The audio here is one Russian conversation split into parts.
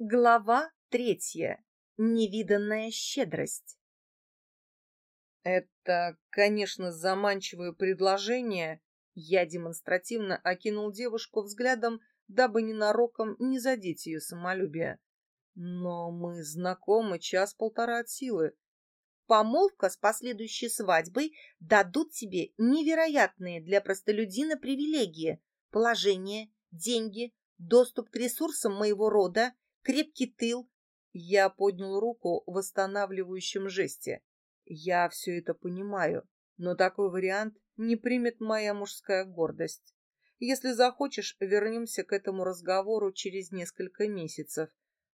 Глава третья. Невиданная щедрость. Это, конечно, заманчивое предложение. Я демонстративно окинул девушку взглядом, дабы ненароком не задеть ее самолюбие. Но мы знакомы час-полтора от силы. Помолвка с последующей свадьбой дадут тебе невероятные для простолюдина привилегии, положение, деньги, доступ к ресурсам моего рода, крепкий тыл. Я поднял руку в восстанавливающем жесте. Я все это понимаю, но такой вариант не примет моя мужская гордость. Если захочешь, вернемся к этому разговору через несколько месяцев.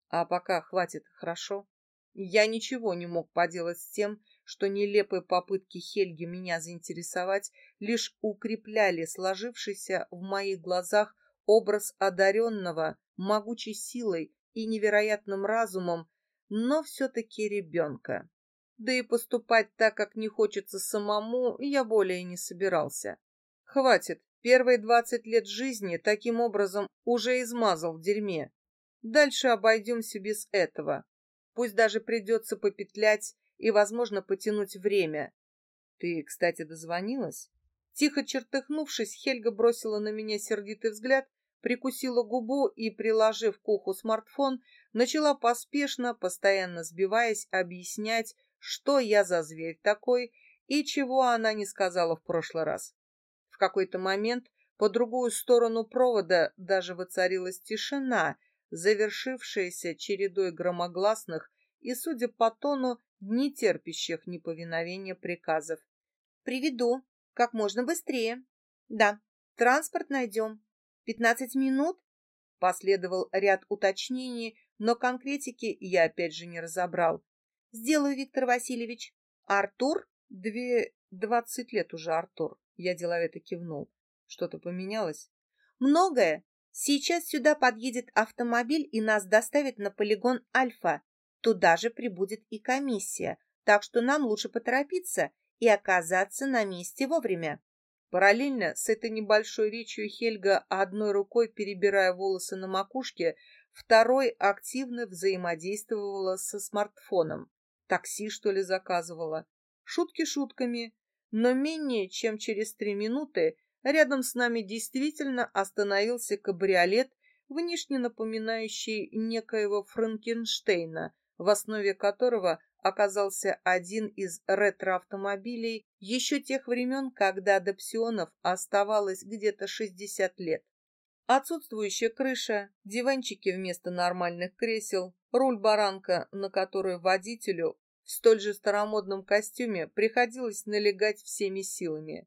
А пока хватит, хорошо? Я ничего не мог поделать с тем, что нелепые попытки Хельги меня заинтересовать лишь укрепляли сложившийся в моих глазах образ одаренного, могучей силой и невероятным разумом, но все-таки ребенка. Да и поступать так, как не хочется самому, я более не собирался. Хватит, первые двадцать лет жизни таким образом уже измазал в дерьме. Дальше обойдемся без этого. Пусть даже придется попетлять и, возможно, потянуть время. Ты, кстати, дозвонилась? Тихо чертыхнувшись, Хельга бросила на меня сердитый взгляд прикусила губу и, приложив к уху смартфон, начала поспешно, постоянно сбиваясь, объяснять, что я за зверь такой и чего она не сказала в прошлый раз. В какой-то момент по другую сторону провода даже воцарилась тишина, завершившаяся чередой громогласных и, судя по тону, не терпящих неповиновения приказов. «Приведу. Как можно быстрее. Да, транспорт найдем. Пятнадцать минут? Последовал ряд уточнений, но конкретики я опять же не разобрал. Сделаю, Виктор Васильевич. Артур? Две... Двадцать лет уже, Артур. Я деловито кивнул. Что-то поменялось? Многое. Сейчас сюда подъедет автомобиль и нас доставит на полигон Альфа. Туда же прибудет и комиссия, так что нам лучше поторопиться и оказаться на месте вовремя. Параллельно с этой небольшой речью Хельга, одной рукой перебирая волосы на макушке, второй активно взаимодействовала со смартфоном. Такси, что ли, заказывала. Шутки шутками, но менее чем через три минуты рядом с нами действительно остановился кабриолет, внешне напоминающий некоего Франкенштейна, в основе которого оказался один из ретро-автомобилей еще тех времен, когда до псионов оставалось где-то 60 лет. Отсутствующая крыша, диванчики вместо нормальных кресел, руль-баранка, на которую водителю в столь же старомодном костюме приходилось налегать всеми силами.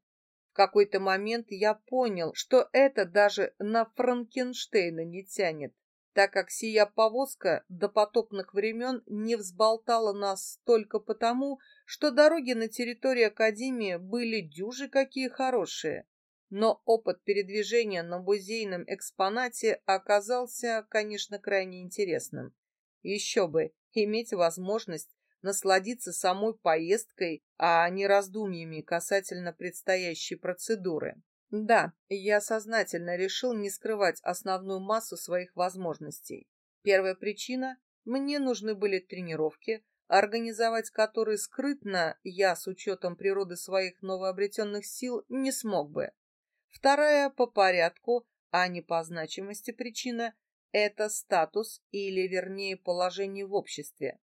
В какой-то момент я понял, что это даже на Франкенштейна не тянет так как сия повозка до потопных времен не взболтала нас только потому, что дороги на территории Академии были дюжи какие хорошие. Но опыт передвижения на музейном экспонате оказался, конечно, крайне интересным. Еще бы, иметь возможность насладиться самой поездкой, а не раздумьями касательно предстоящей процедуры. Да, я сознательно решил не скрывать основную массу своих возможностей. Первая причина – мне нужны были тренировки, организовать которые скрытно я с учетом природы своих новообретенных сил не смог бы. Вторая по порядку, а не по значимости причина – это статус или, вернее, положение в обществе.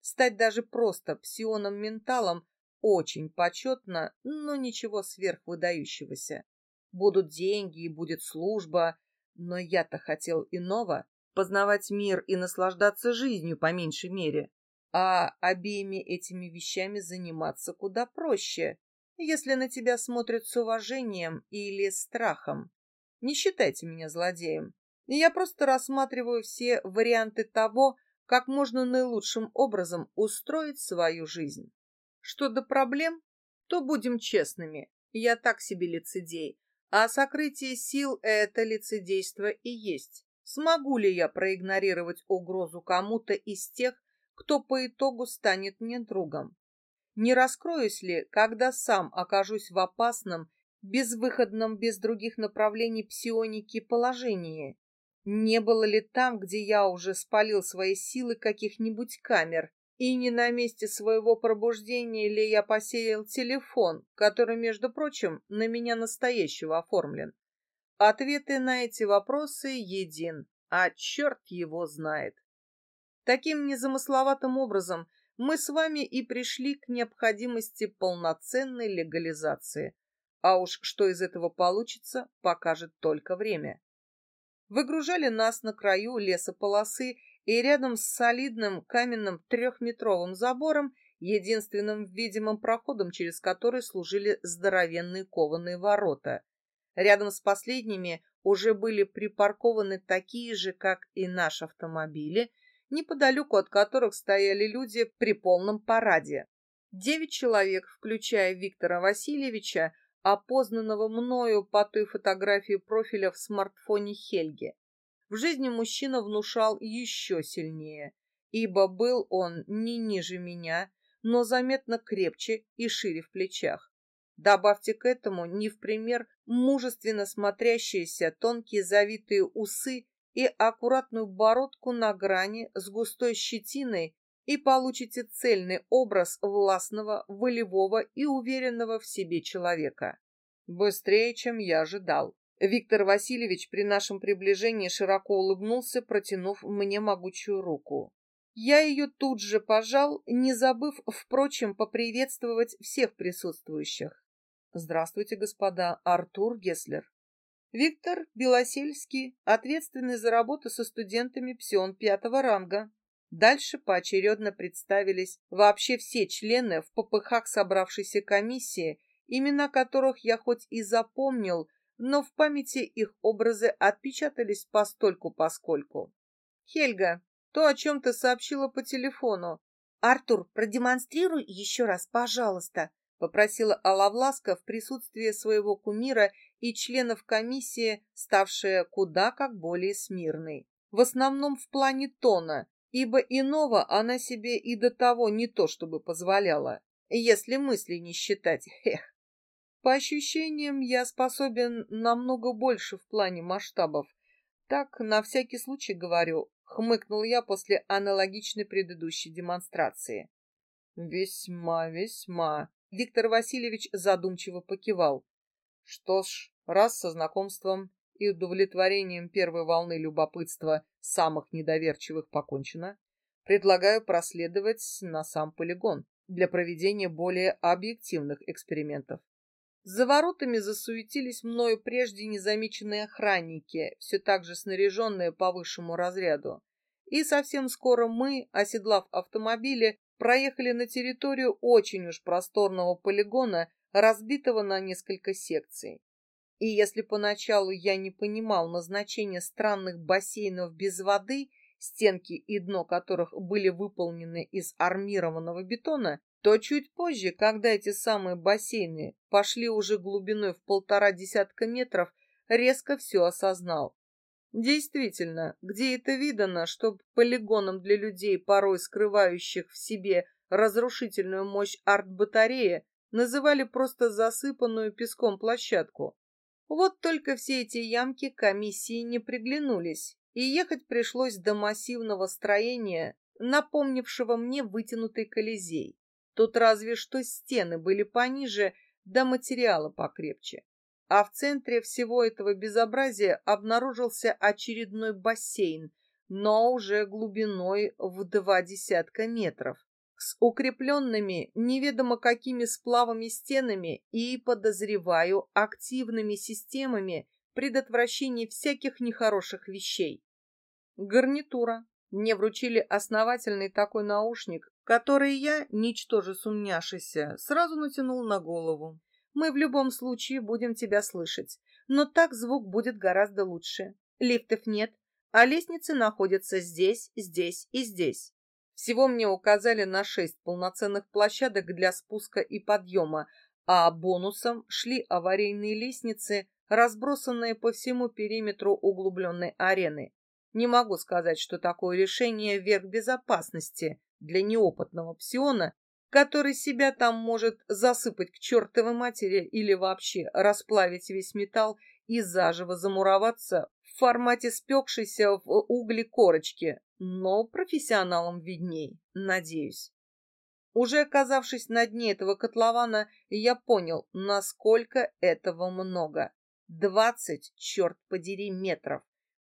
Стать даже просто псионом-менталом очень почетно, но ничего сверхвыдающегося. Будут деньги и будет служба, но я-то хотел иного — познавать мир и наслаждаться жизнью по меньшей мере. А обеими этими вещами заниматься куда проще, если на тебя смотрят с уважением или страхом. Не считайте меня злодеем. Я просто рассматриваю все варианты того, как можно наилучшим образом устроить свою жизнь. Что до проблем, то будем честными, я так себе лицедей, а сокрытие сил — это лицедейство и есть. Смогу ли я проигнорировать угрозу кому-то из тех, кто по итогу станет мне другом? Не раскроюсь ли, когда сам окажусь в опасном, безвыходном без других направлений псионики положении? Не было ли там, где я уже спалил свои силы каких-нибудь камер? И не на месте своего пробуждения ли я посеял телефон, который, между прочим, на меня настоящего оформлен? Ответы на эти вопросы един, а черт его знает. Таким незамысловатым образом мы с вами и пришли к необходимости полноценной легализации. А уж что из этого получится, покажет только время. Выгружали нас на краю лесополосы и рядом с солидным каменным трехметровым забором, единственным видимым проходом, через который служили здоровенные кованые ворота. Рядом с последними уже были припаркованы такие же, как и наши автомобили, неподалеку от которых стояли люди при полном параде. Девять человек, включая Виктора Васильевича, опознанного мною по той фотографии профиля в смартфоне Хельги. В жизни мужчина внушал еще сильнее, ибо был он не ниже меня, но заметно крепче и шире в плечах. Добавьте к этому не в пример мужественно смотрящиеся тонкие завитые усы и аккуратную бородку на грани с густой щетиной и получите цельный образ властного, волевого и уверенного в себе человека. Быстрее, чем я ожидал. Виктор Васильевич при нашем приближении широко улыбнулся, протянув мне могучую руку. Я ее тут же пожал, не забыв, впрочем, поприветствовать всех присутствующих. Здравствуйте, господа. Артур Геслер. Виктор Белосельский, ответственный за работу со студентами псион пятого ранга. Дальше поочередно представились вообще все члены в попыхах собравшейся комиссии, имена которых я хоть и запомнил, но в памяти их образы отпечатались постольку-поскольку. Хельга, то, о чем ты сообщила по телефону. Артур, продемонстрируй еще раз, пожалуйста, попросила Алавласка в присутствии своего кумира и членов комиссии, ставшая куда как более смирной. В основном в плане тона, ибо иного она себе и до того не то чтобы позволяла, если мысли не считать, эх. По ощущениям, я способен намного больше в плане масштабов. Так, на всякий случай говорю, хмыкнул я после аналогичной предыдущей демонстрации. Весьма, весьма, Виктор Васильевич задумчиво покивал. Что ж, раз со знакомством и удовлетворением первой волны любопытства самых недоверчивых покончено, предлагаю проследовать на сам полигон для проведения более объективных экспериментов. За воротами засуетились мною прежде незамеченные охранники, все так же снаряженные по высшему разряду. И совсем скоро мы, оседлав автомобили, проехали на территорию очень уж просторного полигона, разбитого на несколько секций. И если поначалу я не понимал назначения странных бассейнов без воды, стенки и дно которых были выполнены из армированного бетона, то чуть позже, когда эти самые бассейны пошли уже глубиной в полтора десятка метров, резко все осознал. Действительно, где это видано, чтоб полигоном для людей, порой скрывающих в себе разрушительную мощь арт-батареи, называли просто засыпанную песком площадку. Вот только все эти ямки комиссии не приглянулись, и ехать пришлось до массивного строения, напомнившего мне вытянутый колизей. Тут разве что стены были пониже, да материала покрепче а в центре всего этого безобразия обнаружился очередной бассейн, но уже глубиной в два десятка метров, с укрепленными неведомо какими сплавами стенами и, подозреваю, активными системами предотвращения всяких нехороших вещей. Гарнитура. Мне вручили основательный такой наушник, который я, ничтоже сумняшися, сразу натянул на голову. Мы в любом случае будем тебя слышать, но так звук будет гораздо лучше. Лифтов нет, а лестницы находятся здесь, здесь и здесь. Всего мне указали на шесть полноценных площадок для спуска и подъема, а бонусом шли аварийные лестницы, разбросанные по всему периметру углубленной арены. Не могу сказать, что такое решение верх безопасности для неопытного псиона который себя там может засыпать к чертовой матери или вообще расплавить весь металл и заживо замуроваться в формате спекшейся в угле корочки, но профессионалам видней, надеюсь. Уже оказавшись на дне этого котлована, я понял, насколько этого много. Двадцать, черт подери, метров,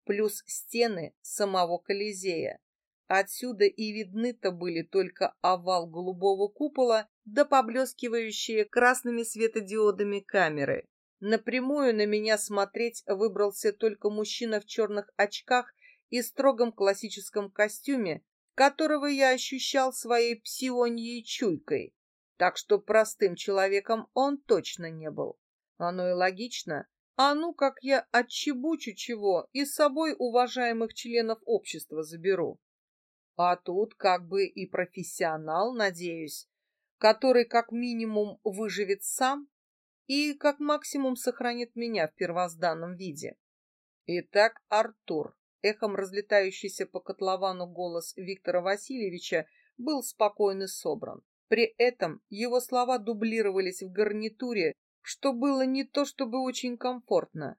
плюс стены самого Колизея. Отсюда и видны-то были только овал голубого купола да поблескивающие красными светодиодами камеры. Напрямую на меня смотреть выбрался только мужчина в черных очках и строгом классическом костюме, которого я ощущал своей псионьей чуйкой. Так что простым человеком он точно не был. Оно и логично. А ну, как я отчебучу чего и с собой уважаемых членов общества заберу. А тут как бы и профессионал, надеюсь, который как минимум выживет сам и как максимум сохранит меня в первозданном виде. Итак, Артур, эхом разлетающийся по котловану голос Виктора Васильевича, был спокойно собран. При этом его слова дублировались в гарнитуре, что было не то чтобы очень комфортно.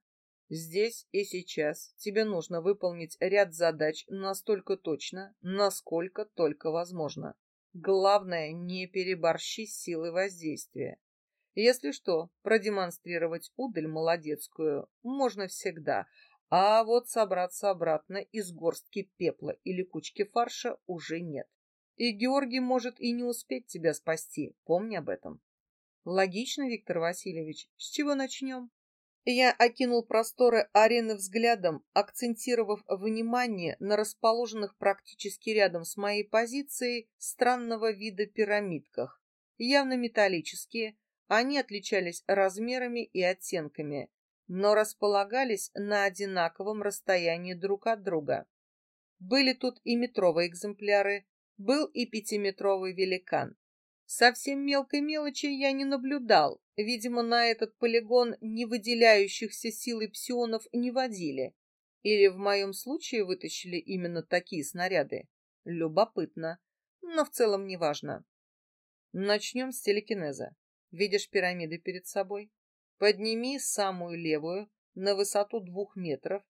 Здесь и сейчас тебе нужно выполнить ряд задач настолько точно, насколько только возможно. Главное, не переборщи с силой воздействия. Если что, продемонстрировать удаль молодецкую можно всегда, а вот собраться обратно из горстки пепла или кучки фарша уже нет. И Георгий может и не успеть тебя спасти, помни об этом. Логично, Виктор Васильевич. С чего начнем? Я окинул просторы арены взглядом, акцентировав внимание на расположенных практически рядом с моей позицией странного вида пирамидках. Явно металлические, они отличались размерами и оттенками, но располагались на одинаковом расстоянии друг от друга. Были тут и метровые экземпляры, был и пятиметровый великан. Совсем мелкой мелочи я не наблюдал, видимо, на этот полигон не выделяющихся силой псионов не водили. Или в моем случае вытащили именно такие снаряды. Любопытно, но в целом неважно. Начнем с телекинеза. Видишь пирамиды перед собой? Подними самую левую на высоту двух метров,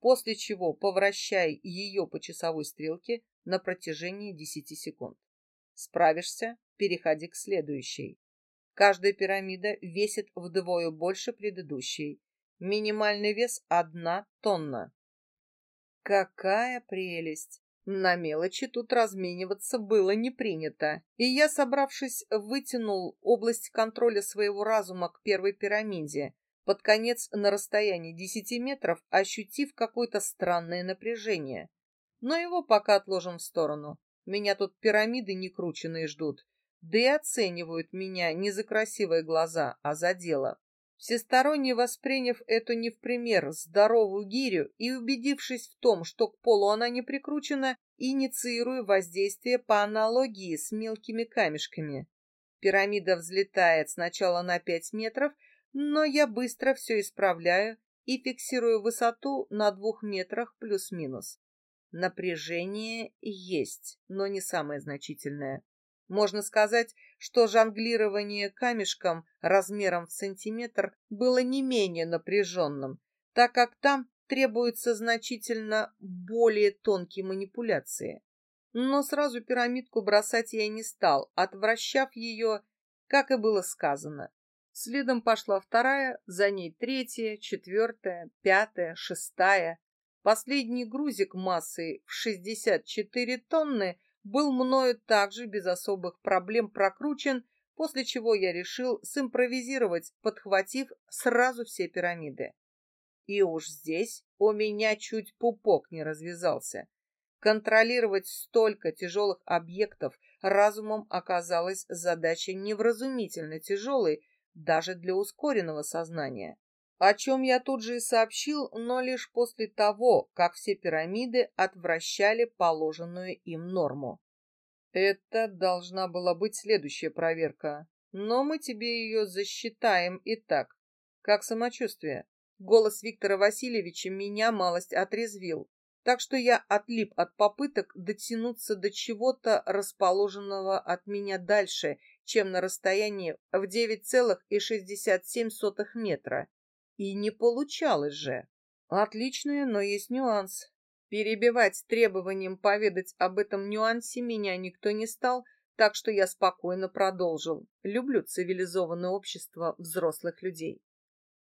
после чего повращай ее по часовой стрелке на протяжении 10 секунд. Справишься? Переходи к следующей. Каждая пирамида весит вдвое больше предыдущей. Минимальный вес – одна тонна. Какая прелесть! На мелочи тут размениваться было не принято, и я, собравшись, вытянул область контроля своего разума к первой пирамиде, под конец на расстоянии десяти метров ощутив какое-то странное напряжение. Но его пока отложим в сторону. Меня тут пирамиды некрученные ждут, да и оценивают меня не за красивые глаза, а за дело. Всесторонне восприняв эту не в пример здоровую гирю и убедившись в том, что к полу она не прикручена, инициирую воздействие по аналогии с мелкими камешками. Пирамида взлетает сначала на пять метров, но я быстро все исправляю и фиксирую высоту на двух метрах плюс-минус. Напряжение есть, но не самое значительное. Можно сказать, что жонглирование камешком размером в сантиметр было не менее напряженным, так как там требуются значительно более тонкие манипуляции. Но сразу пирамидку бросать я не стал, отвращав ее, как и было сказано. Следом пошла вторая, за ней третья, четвертая, пятая, шестая. Последний грузик массой в 64 тонны был мною также без особых проблем прокручен, после чего я решил симпровизировать, подхватив сразу все пирамиды. И уж здесь у меня чуть пупок не развязался. Контролировать столько тяжелых объектов разумом оказалась задача невразумительно тяжелой даже для ускоренного сознания о чем я тут же и сообщил, но лишь после того, как все пирамиды отвращали положенную им норму. Это должна была быть следующая проверка, но мы тебе ее засчитаем и так. Как самочувствие? Голос Виктора Васильевича меня малость отрезвил. так что я отлип от попыток дотянуться до чего-то расположенного от меня дальше, чем на расстоянии в 9,67 метра. И не получалось же. Отличное, но есть нюанс. Перебивать требованием поведать об этом нюансе меня никто не стал, так что я спокойно продолжил. Люблю цивилизованное общество взрослых людей.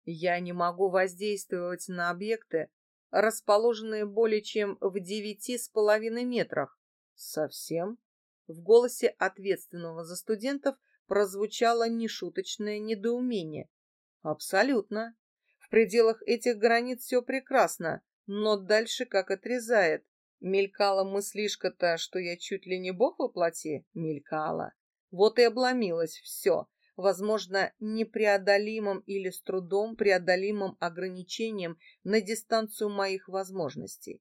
Я не могу воздействовать на объекты, расположенные более чем в девяти с половиной метрах. Совсем? В голосе ответственного за студентов прозвучало нешуточное недоумение. Абсолютно. Пределах этих границ все прекрасно, но дальше как отрезает. Мелькала мыслишка-то, что я чуть ли не бог воплоти? Мелькала. Вот и обломилось все. Возможно, непреодолимым или с трудом преодолимым ограничением на дистанцию моих возможностей.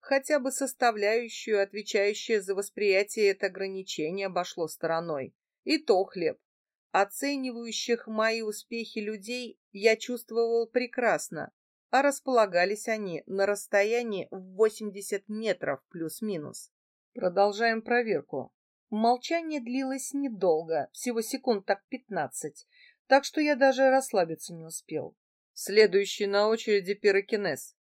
Хотя бы составляющую, отвечающую за восприятие это ограничение, обошло стороной. И то хлеб. Оценивающих мои успехи людей я чувствовал прекрасно, а располагались они на расстоянии в 80 метров плюс-минус. Продолжаем проверку. Молчание длилось недолго, всего секунд так пятнадцать, так что я даже расслабиться не успел. Следующий на очереди пирокинез.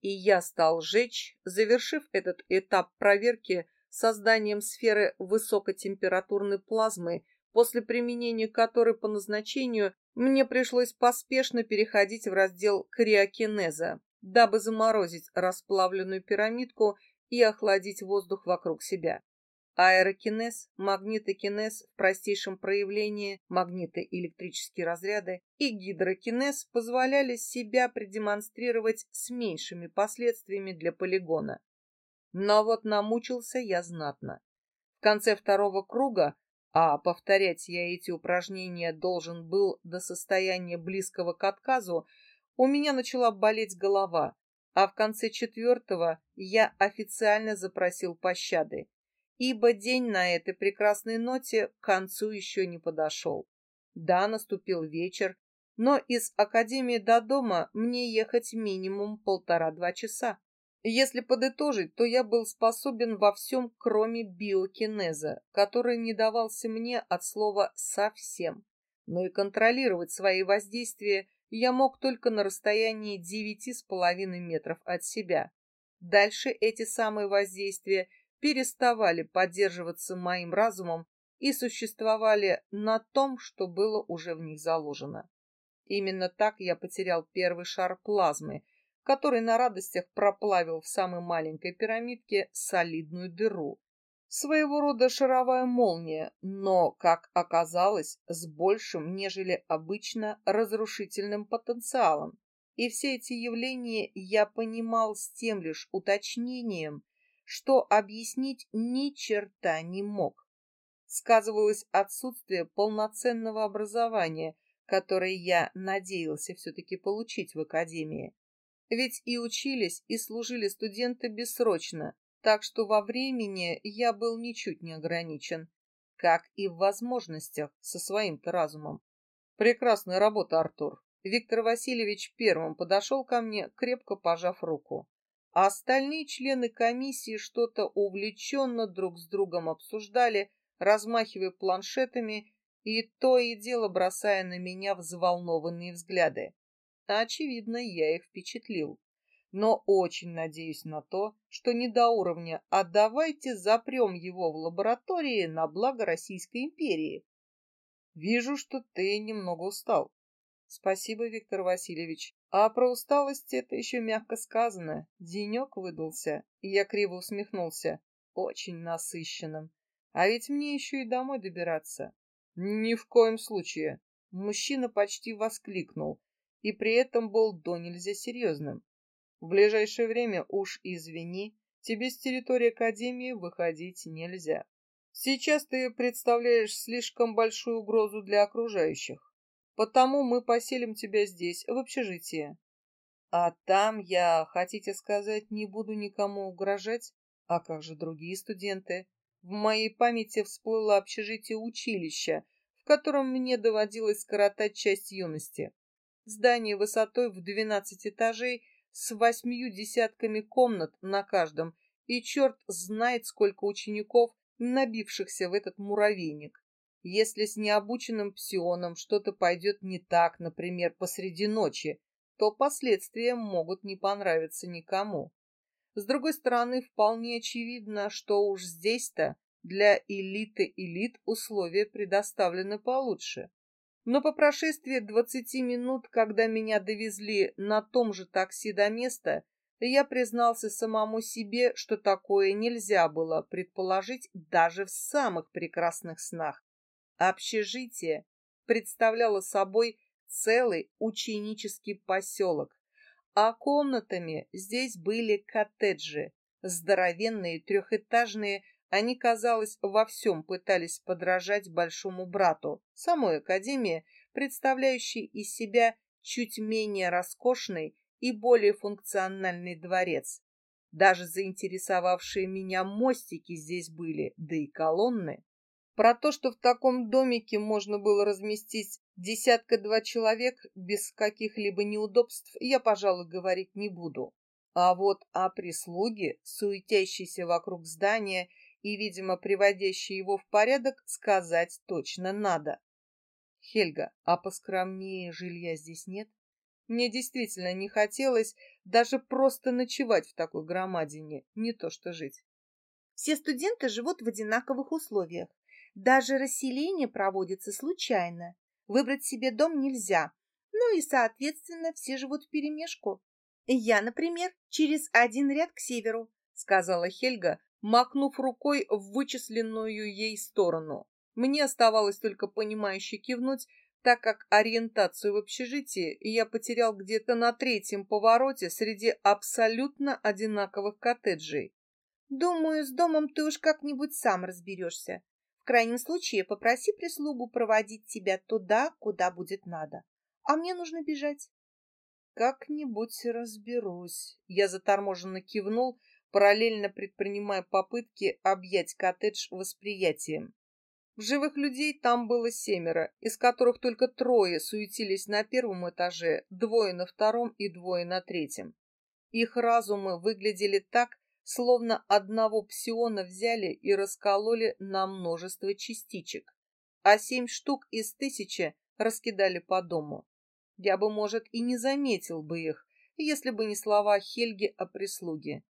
И я стал жечь, завершив этот этап проверки созданием сферы высокотемпературной плазмы, после применения которой по назначению мне пришлось поспешно переходить в раздел криокинеза, дабы заморозить расплавленную пирамидку и охладить воздух вокруг себя. Аэрокинез, магнитокинез в простейшем проявлении, магнитоэлектрические разряды и гидрокинез позволяли себя продемонстрировать с меньшими последствиями для полигона. Но вот намучился я знатно. В конце второго круга а повторять я эти упражнения должен был до состояния близкого к отказу, у меня начала болеть голова, а в конце четвертого я официально запросил пощады, ибо день на этой прекрасной ноте к концу еще не подошел. Да, наступил вечер, но из академии до дома мне ехать минимум полтора-два часа. Если подытожить, то я был способен во всем, кроме биокинеза, который не давался мне от слова «совсем». Но и контролировать свои воздействия я мог только на расстоянии девяти с половиной метров от себя. Дальше эти самые воздействия переставали поддерживаться моим разумом и существовали на том, что было уже в них заложено. Именно так я потерял первый шар плазмы — который на радостях проплавил в самой маленькой пирамидке солидную дыру. Своего рода шаровая молния, но, как оказалось, с большим, нежели обычно, разрушительным потенциалом. И все эти явления я понимал с тем лишь уточнением, что объяснить ни черта не мог. Сказывалось отсутствие полноценного образования, которое я надеялся все-таки получить в академии. Ведь и учились, и служили студенты бессрочно, так что во времени я был ничуть не ограничен, как и в возможностях со своим-то разумом. Прекрасная работа, Артур. Виктор Васильевич первым подошел ко мне, крепко пожав руку. А остальные члены комиссии что-то увлеченно друг с другом обсуждали, размахивая планшетами и то и дело бросая на меня взволнованные взгляды. Очевидно, я их впечатлил. Но очень надеюсь на то, что не до уровня «а давайте запрем его в лаборатории на благо Российской империи». Вижу, что ты немного устал. Спасибо, Виктор Васильевич. А про усталость это еще мягко сказано. Денек выдался, и я криво усмехнулся. Очень насыщенным. А ведь мне еще и домой добираться. Ни в коем случае. Мужчина почти воскликнул, и при этом был до нельзя серьезным. В ближайшее время уж извини, тебе с территории Академии выходить нельзя. Сейчас ты представляешь слишком большую угрозу для окружающих, потому мы поселим тебя здесь, в общежитии. А там я, хотите сказать, не буду никому угрожать? А как же другие студенты? В моей памяти всплыло общежитие училища, в котором мне доводилось скоротать часть юности. Здание высотой в 12 этажей с восьмью десятками комнат на каждом, и черт знает, сколько учеников, набившихся в этот муравейник. Если с необученным псионом что-то пойдет не так, например, посреди ночи, то последствия могут не понравиться никому. С другой стороны, вполне очевидно, что уж здесь-то для элиты элит условия предоставлены получше. Но по прошествии двадцати минут, когда меня довезли на том же такси до места, я признался самому себе, что такое нельзя было предположить даже в самых прекрасных снах. Общежитие представляло собой целый ученический поселок, а комнатами здесь были коттеджи, здоровенные трехэтажные, они, казалось, во всем пытались подражать большому брату, самой академии, представляющей из себя чуть менее роскошный и более функциональный дворец. Даже заинтересовавшие меня мостики здесь были, да и колонны. Про то, что в таком домике можно было разместить десятка-два человек без каких-либо неудобств, я, пожалуй, говорить не буду. А вот о прислуге, суетящейся вокруг здания и, видимо, приводящей его в порядок, сказать точно надо. Хельга, а поскромнее жилья здесь нет? Мне действительно не хотелось даже просто ночевать в такой громадине, не то что жить. Все студенты живут в одинаковых условиях. Даже расселение проводится случайно. Выбрать себе дом нельзя. Ну и, соответственно, все живут вперемешку. Я, например, через один ряд к северу, сказала Хельга, макнув рукой в вычисленную ей сторону. Мне оставалось только понимающе кивнуть, так как ориентацию в общежитии я потерял где-то на третьем повороте среди абсолютно одинаковых коттеджей. Думаю, с домом ты уж как-нибудь сам разберешься. В крайнем случае попроси прислугу проводить тебя туда, куда будет надо. А мне нужно бежать. Как-нибудь разберусь. Я заторможенно кивнул, параллельно предпринимая попытки объять коттедж восприятием. Живых людей там было семеро, из которых только трое суетились на первом этаже, двое на втором и двое на третьем. Их разумы выглядели так, словно одного псиона взяли и раскололи на множество частичек, а семь штук из тысячи раскидали по дому. Я бы, может, и не заметил бы их, если бы не слова Хельги о прислуге.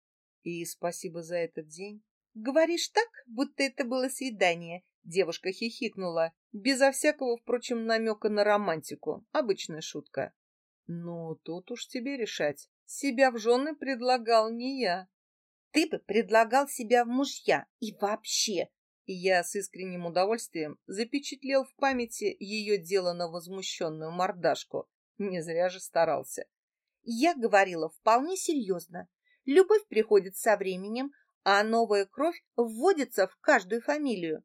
И спасибо за этот день. Говоришь так, будто это было свидание, Девушка хихикнула, безо всякого, впрочем, намека на романтику. Обычная шутка. Ну, тут уж тебе решать. Себя в жены предлагал не я. Ты бы предлагал себя в мужья и вообще. Я с искренним удовольствием запечатлел в памяти ее дело на возмущенную мордашку. Не зря же старался. Я говорила вполне серьезно. Любовь приходит со временем, а новая кровь вводится в каждую фамилию.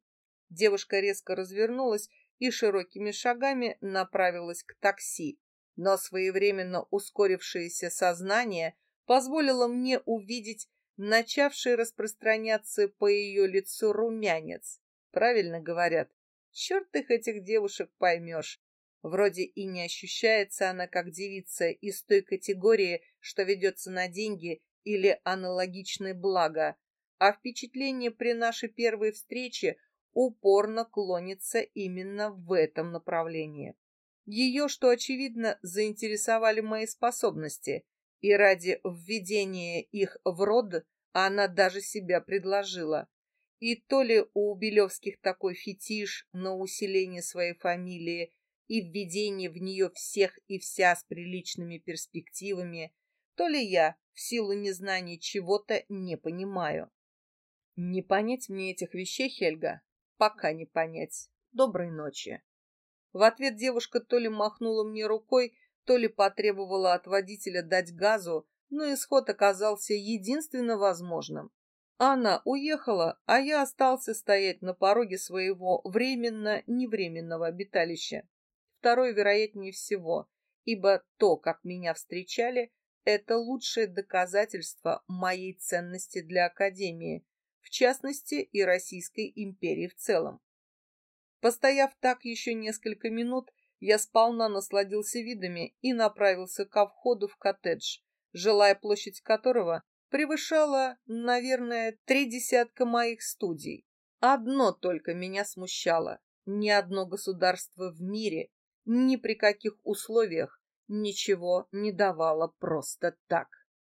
Девушка резко развернулась и широкими шагами направилась к такси, но своевременно ускорившееся сознание позволило мне увидеть начавший распространяться по ее лицу румянец. Правильно говорят, черт их этих девушек поймешь. Вроде и не ощущается она как девица из той категории, что ведется на деньги или аналогичное благо, а впечатление при нашей первой встрече упорно клонится именно в этом направлении. Ее, что очевидно, заинтересовали мои способности, и ради введения их в род она даже себя предложила. И то ли у Белевских такой фетиш на усиление своей фамилии и введение в нее всех и вся с приличными перспективами, то ли я в силу незнания чего-то не понимаю. Не понять мне этих вещей, Хельга, пока не понять. Доброй ночи. В ответ девушка то ли махнула мне рукой, то ли потребовала от водителя дать газу, но исход оказался единственно возможным. Она уехала, а я остался стоять на пороге своего временно-невременного обиталища. Второй, вероятнее всего, ибо то, как меня встречали, это лучшее доказательство моей ценности для Академии, в частности и Российской империи в целом. Постояв так еще несколько минут, я сполна насладился видами и направился ко входу в коттедж, жилая площадь которого превышала, наверное, три десятка моих студий. Одно только меня смущало. Ни одно государство в мире, ни при каких условиях ничего не давало просто так.